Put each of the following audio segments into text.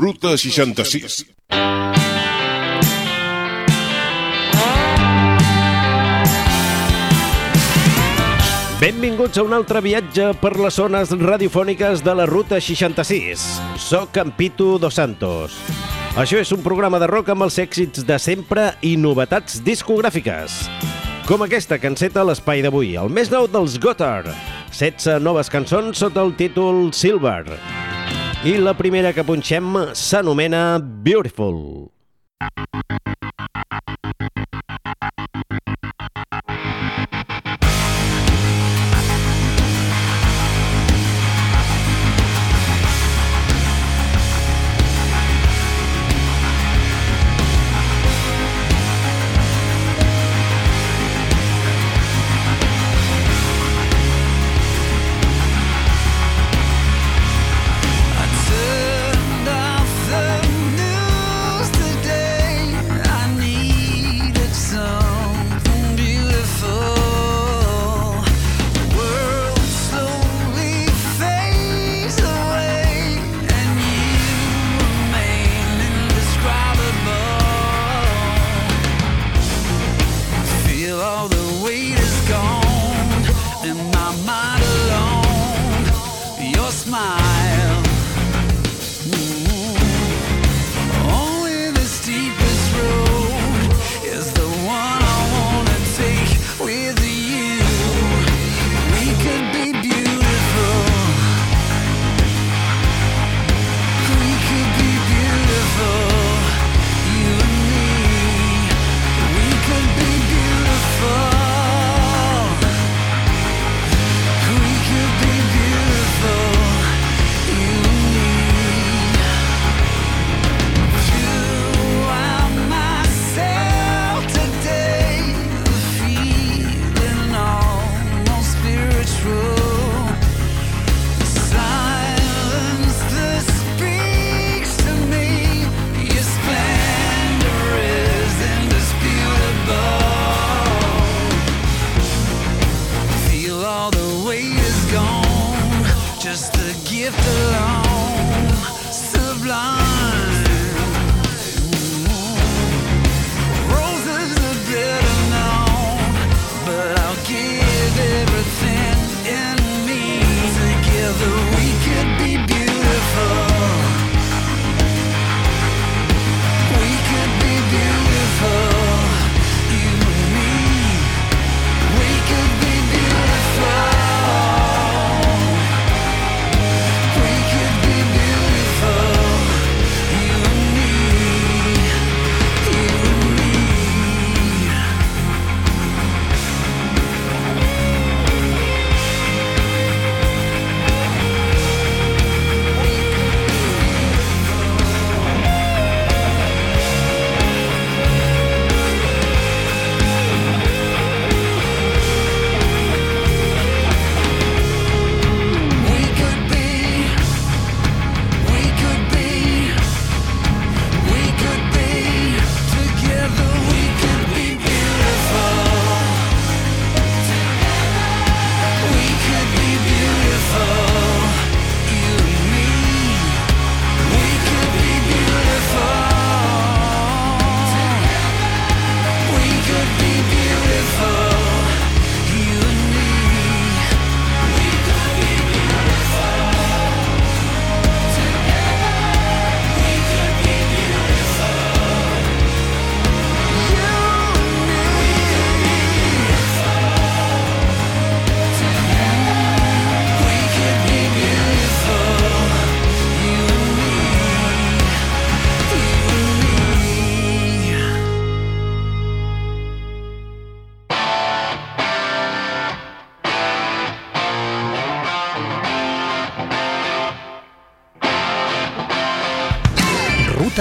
Ruta 66. Benvinguts a un altre viatge per les zones radiofòniques de la Ruta 66. Soc en Pitu Dos Santos. Això és un programa de rock amb els èxits de sempre i novetats discogràfiques. Com aquesta que enceta l'espai d'avui, el més nou dels Gotthard. 16 noves cançons sota el títol Silver. I la primera que punxem s'anomena Beautiful. I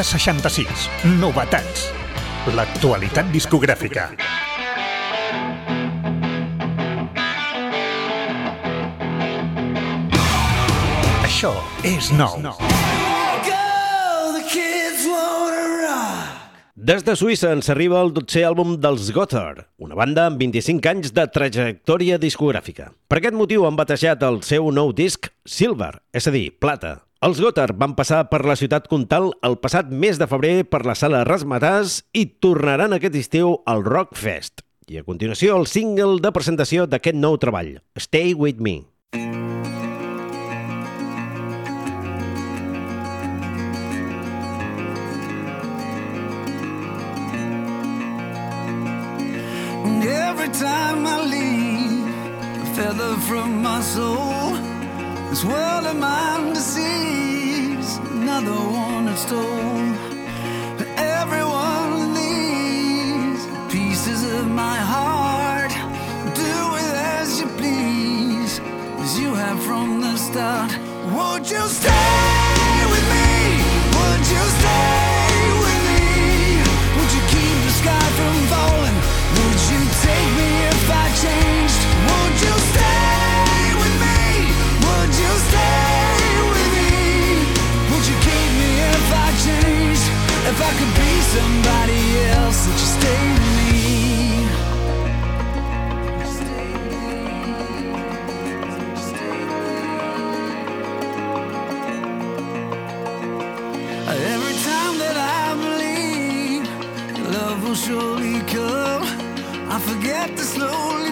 66. Novetats. L'actualitat discogràfica. Això és nou. Go, the kids wanna rock. Des de Suïssa ens arriba el 12è àlbum dels Gotthard, una banda amb 25 anys de trajectòria discogràfica. Per aquest motiu han batejat el seu nou disc Silver, és a dir, plata. Els Gotthard van passar per la ciutat comtal el passat mes de febrer per la sala Rasmatàs i tornaran aquest estiu al Rock Fest. I a continuació el single de presentació d'aquest nou treball, Stay With Me. Every time I leave, a feather from my soul, this world of mine deceives another one that stole. Every one of these pieces of my heart, do with as you please, as you have from the start. Would you stay with me? Would you stay with me? Would you keep the sky from falling? Would you take me if I changed? Will surely come, I forget to slowly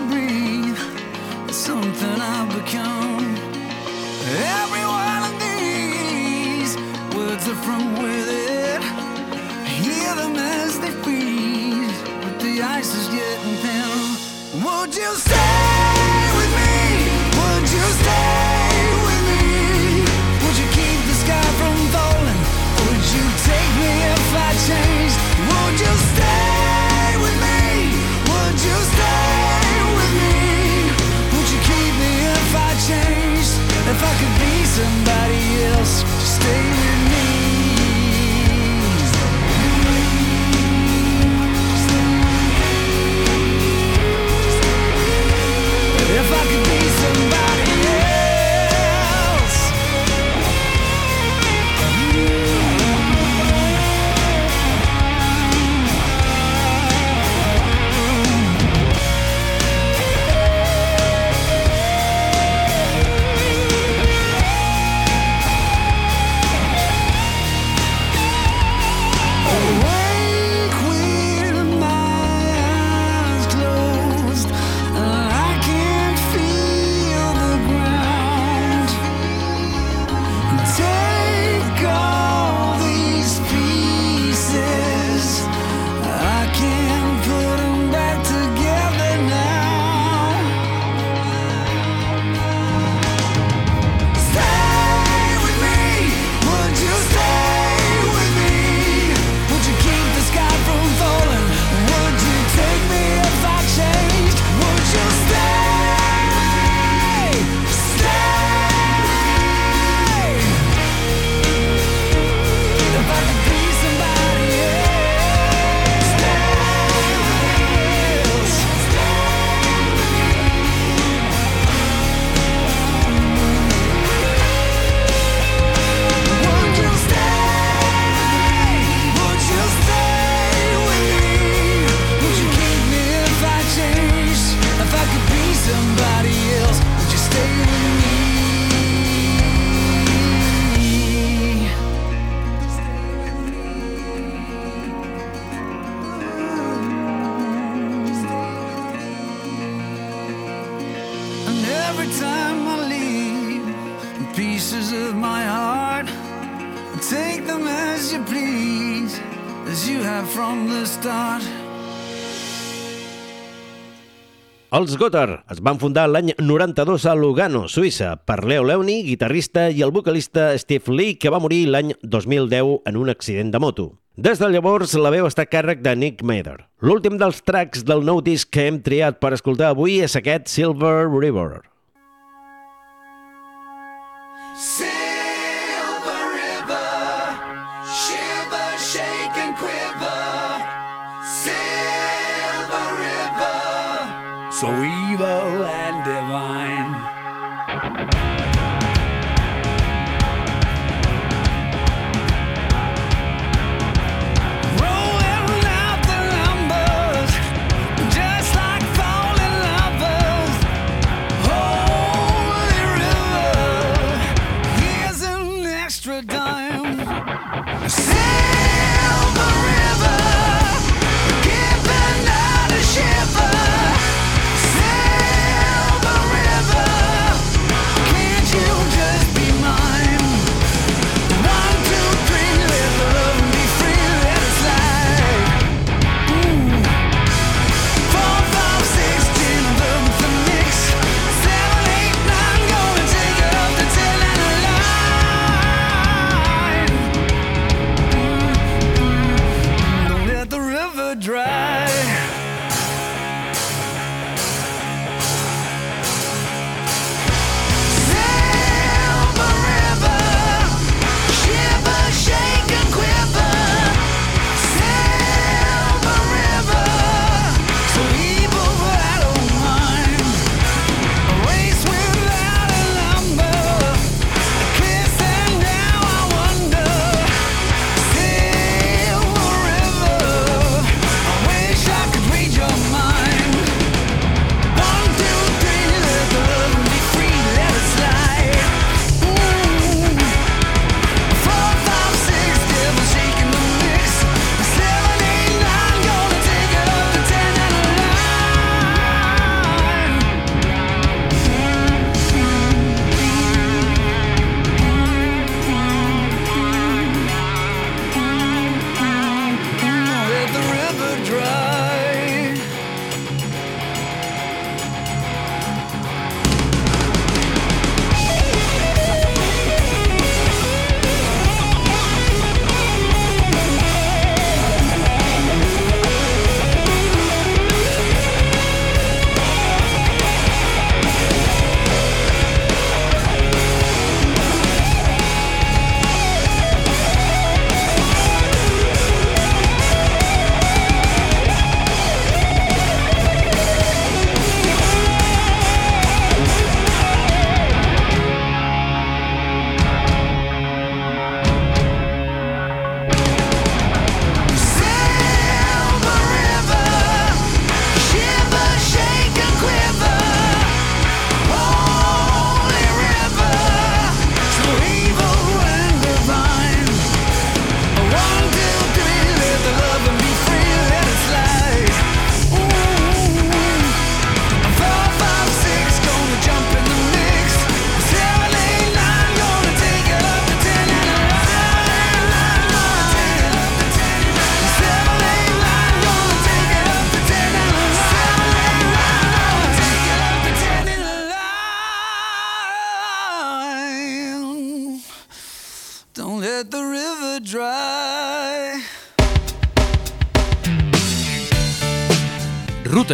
ice is getting thin. Would you stay Els Gotthard es van fundar l'any 92 a Lugano, Suïssa, per Leo Leoni, guitarrista, i el vocalista Steve Lee, que va morir l'any 2010 en un accident de moto. Des de llavors, la veu està a càrrec de Nick Mather. L'últim dels tracks del nou disc que hem triat per escoltar avui és aquest Silver River. Silver So easy.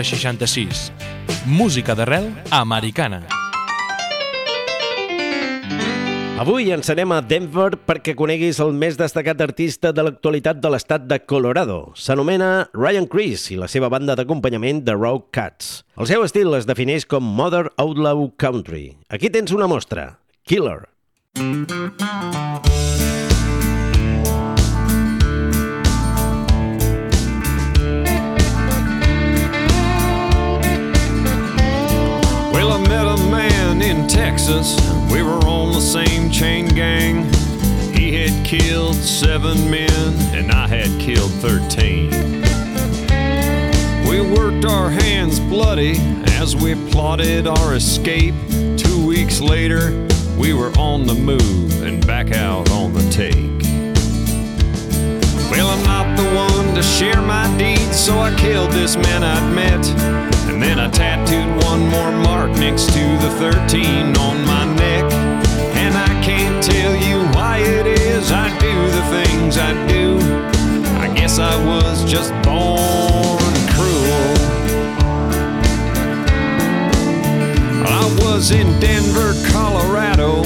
66. Música d'arrel americana. Avui ens anem a Denver perquè coneguis el més destacat artista de l'actualitat de l'estat de Colorado. S'anomena Ryan Chris i la seva banda d'acompanyament de Rogue Cats. El seu estil es defineix com Mother Outlaw Country. Aquí tens una mostra. Killer. Killer. Texas. We were on the same chain gang. He had killed seven men, and I had killed 13. We worked our hands bloody as we plotted our escape. Two weeks later, we were on the move and back out on the take. Well, I'm not the one to share my deeds, so I killed this man I'd met. Then I tattooed one more mark next to the 13 on my neck. And I can't tell you why it is I do the things I do. I guess I was just born cruel. I was in Denver, Colorado,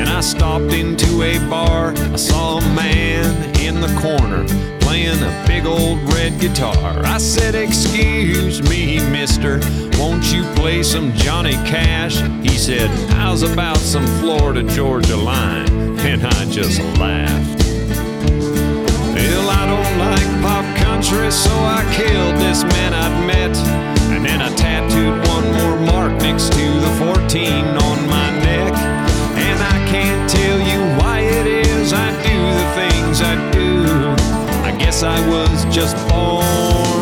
and I stopped into a bar. I saw a man in the corner playing a big old red guitar. I said, Excuse me, mister, won't you play some Johnny Cash? He said, How's about some Florida Georgia line? And I just laughed. Well, I don't like pop country, so I killed this man I'd met. And then I tattooed one more mark next to the 14 on my can't tell you why it is I do the things I do. I guess I was just born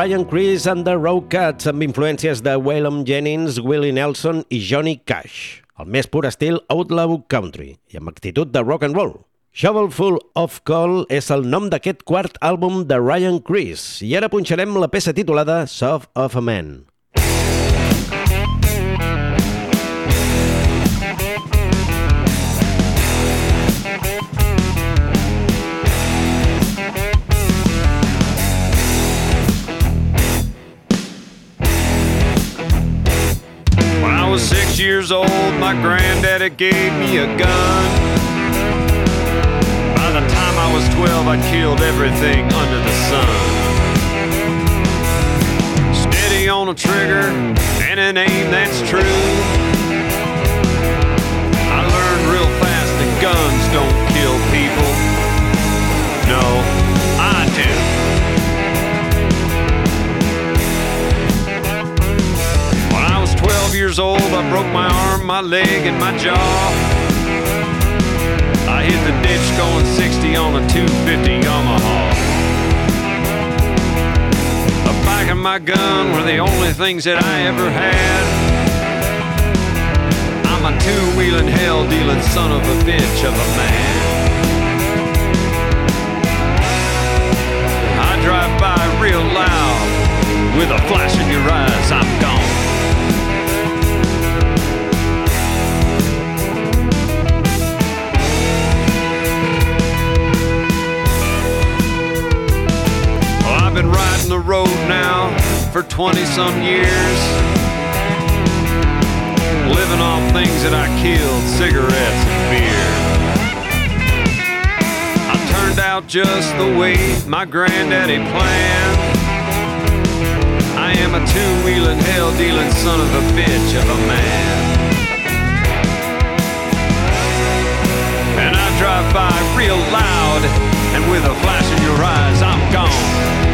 Ryan Chris and the Rogue Cats amb influències de Waylon Jennings, Willie Nelson i Johnny Cash. El més pur estil Outlaw Country i amb actitud de rock and roll. Shovelful of Coal és el nom d'aquest quart àlbum de Ryan Chris i ara punxarem la peça titulada Soft of a Man. Years old, my granddaddy gave me a gun. By the time I was 12, I'd killed everything under the sun. Steady on a trigger and an aim that's true. Years old, I broke my arm, my leg, and my jaw. I hit the ditch going 60 on a 250 Yamaha. A bike and my gun were the only things that I ever had. I'm a two-wheeling, hell-dealing son of a bitch of a man. I drive by real loud, with a flash in your eyes, I'm gone. The road now for 20 some years. Living off things that I killed, cigarettes and beer. I turned out just the way my granddaddy planned. I am a two-wheeling, hell-dealing son of a bitch of a man. And I drive by real loud, and with a flash in your eyes, I'm gone.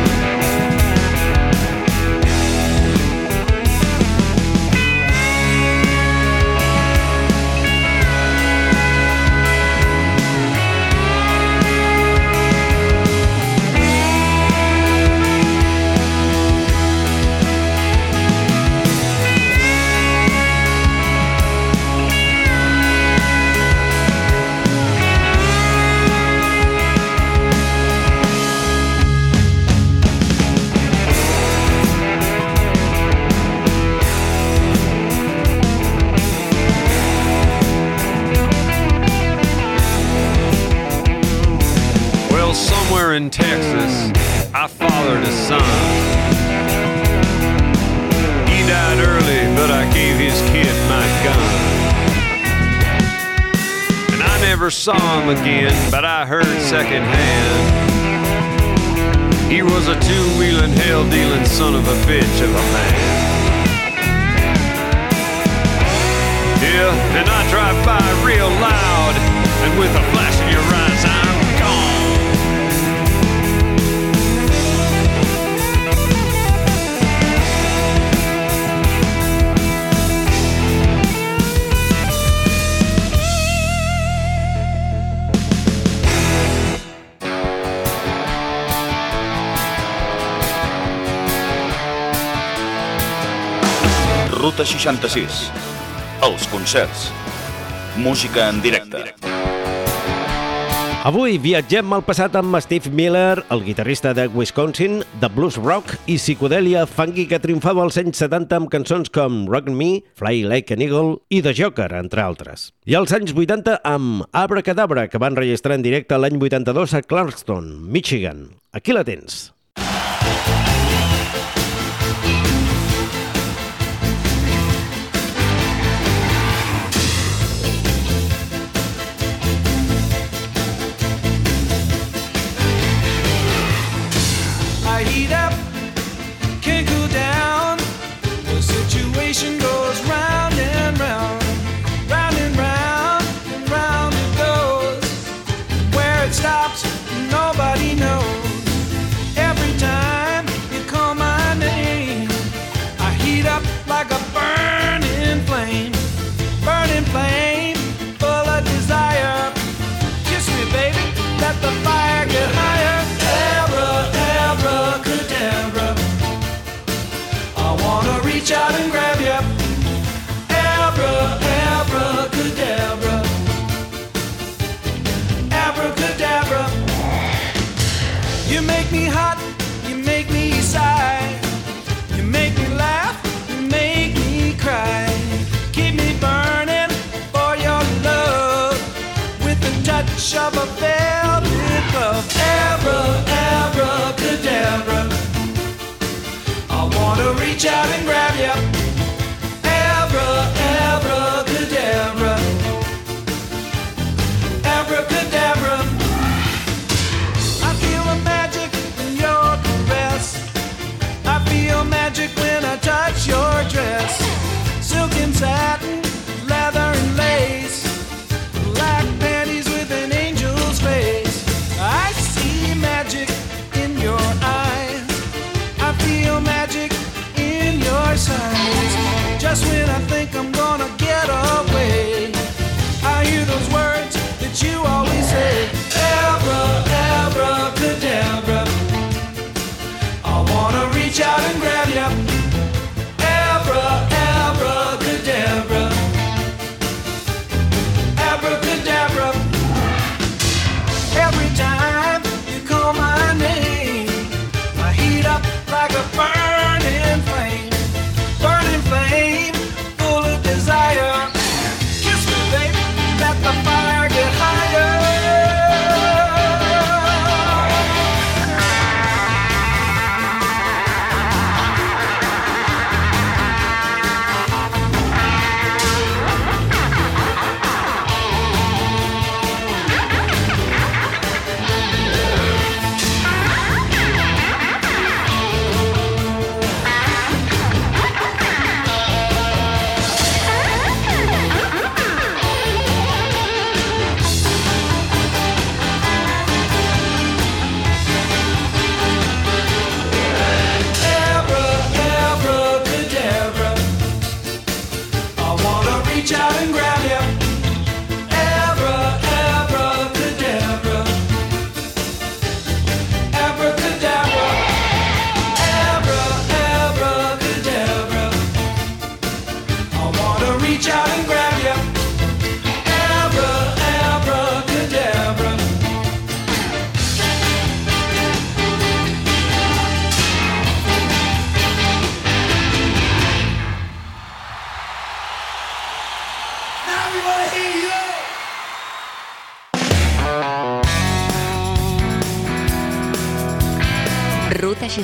Him again, but I heard secondhand. He was a two-wheeling, hell-dealing son of a bitch of a man. Yeah, and I drive by real loud, and with a flash in your eyes, Ruta 66. Els concerts. Música en directe. Avui viatgem al passat amb Steve Miller, el guitarrista de Wisconsin, de blues rock i psicodèlia funky que triomfava als anys 70 amb cançons com Rock Me, Fly Like an Eagle i The Joker, entre altres. I als anys 80 amb Abracadabra, que van registrar en directe l'any 82 a Clarkston, Michigan. Aquí la tens. I reach out and grab you.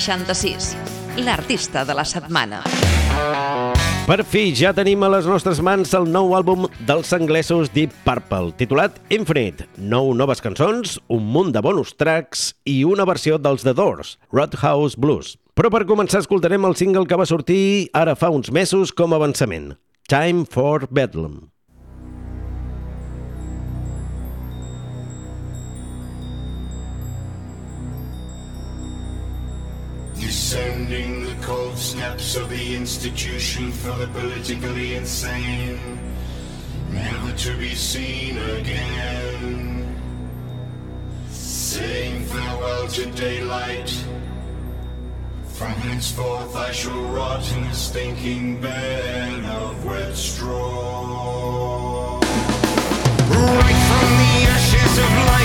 66, l'artista de la setmana. Per fi, ja tenim a les nostres mans el nou àlbum dels anglesos Deep Purple, titulat Infinite. Nou noves cançons, un munt de bonus tracks i una versió dels The Doors, Roadhouse Blues. Però per començar escoltarem el single que va sortir ara fa uns mesos com avançament, Time for Bedlam. Descending the cold steps of the institution for the politically insane, never to be seen again. Saying farewell to daylight. From henceforth I shall rot in a stinking bed of wet straw. Right from the ashes of life,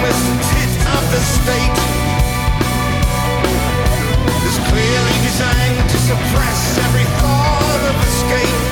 the tit of the state. Is clearly designed to suppress every thought of escape.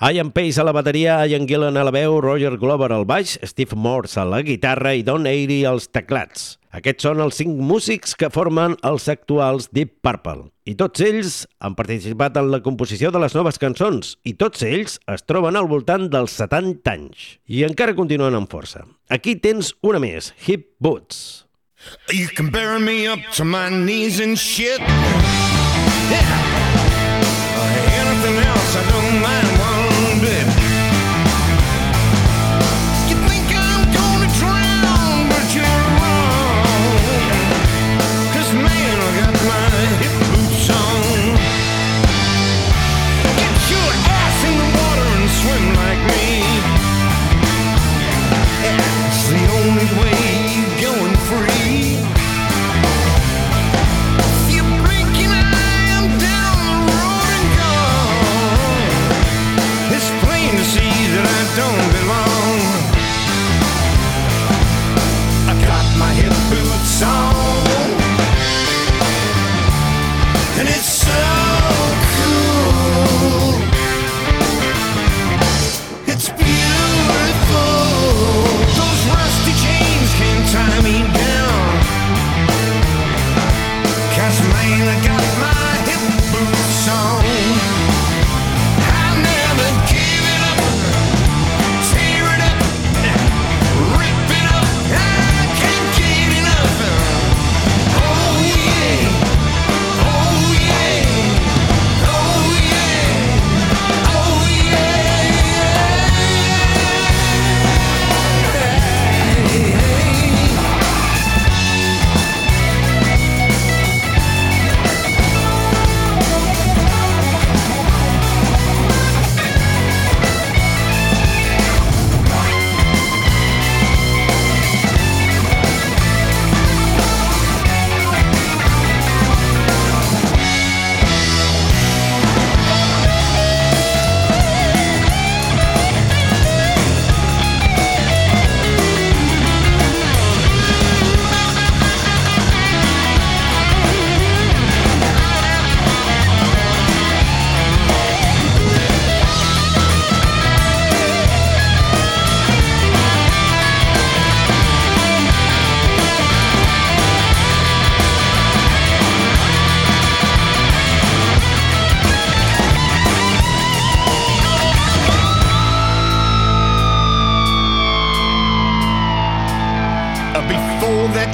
Ian Pace a la bateria, Ian Gillan a la veu, Roger Glover al baix, Steve Morse a la guitarra i Don Airy als teclats. Aquests són els cinc músics que formen els actuals Deep Purple. I tots ells han participat en la composició de les noves cançons i tots ells es troben al voltant dels 70 anys. I encara continuen amb força. Aquí tens una més, Hip Boots. You can bury me up to my knees in shit. Yeah. Anything else, I don't mind wave going free.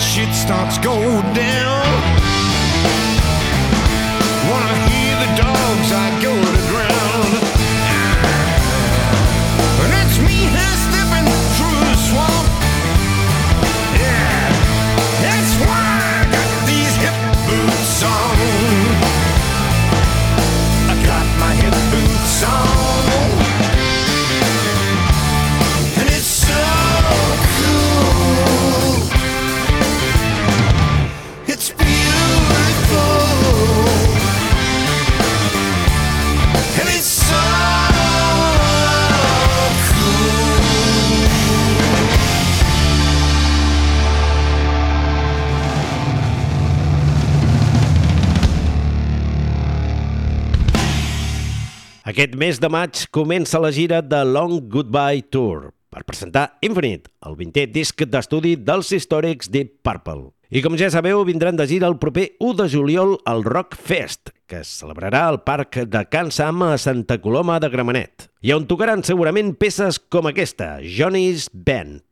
Shit starts go down. Aquest mes de maig comença la gira de Long Goodbye Tour per presentar Infinite, el 20è disc d'estudi dels històrics Deep Purple. I com ja sabeu, vindran de gira el proper 1 de juliol al Rock Fest, que es celebrarà al Parc de Can Sam a Santa Coloma de Gramenet, i on tocaran segurament peces com aquesta, Johnny's Band.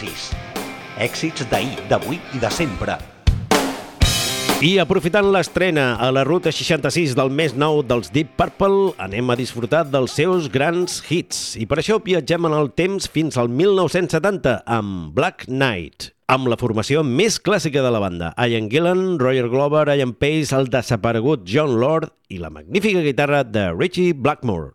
86. Èxits d'ahir, d'avui i de sempre. I aprofitant l'estrena a la ruta 66 del mes nou dels Deep Purple, anem a disfrutar dels seus grans hits. I per això viatgem en el temps fins al 1970 amb Black Knight, amb la formació més clàssica de la banda. Ian Gillan, Roger Glover, Ian Pace, el desaparegut John Lord i la magnífica guitarra de Richie Blackmore.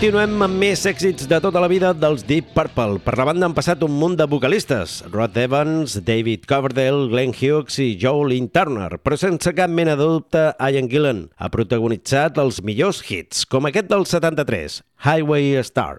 Continuem amb més èxits de tota la vida dels Deep Purple. Per la banda han passat un munt de vocalistes. Rod Evans, David Coverdale, Glenn Hughes i Joe Lynn Turner. Però sense cap mena de dubte, Ian Gillan ha protagonitzat els millors hits, com aquest del 73, Highway Star.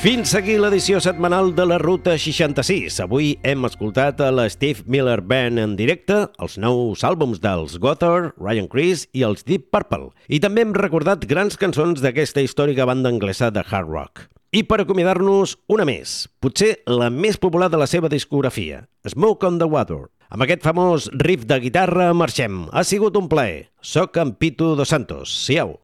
Fins aquí l'edició setmanal de la Ruta 66. Avui hem escoltat a la Steve Miller Band en directe, els nous àlbums dels Gotthard, Ryan Chris i els Deep Purple. I també hem recordat grans cançons d'aquesta històrica banda anglesa de hard rock. I per acomiadar-nos, una més, potser la més popular de la seva discografia, Smoke on the Water. Amb aquest famós riff de guitarra marxem. Ha sigut un plaer. Soc en Pitu Dos Santos. Siau.